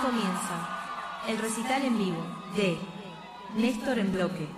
comienza el recital en vivo de Néstor en Bloque.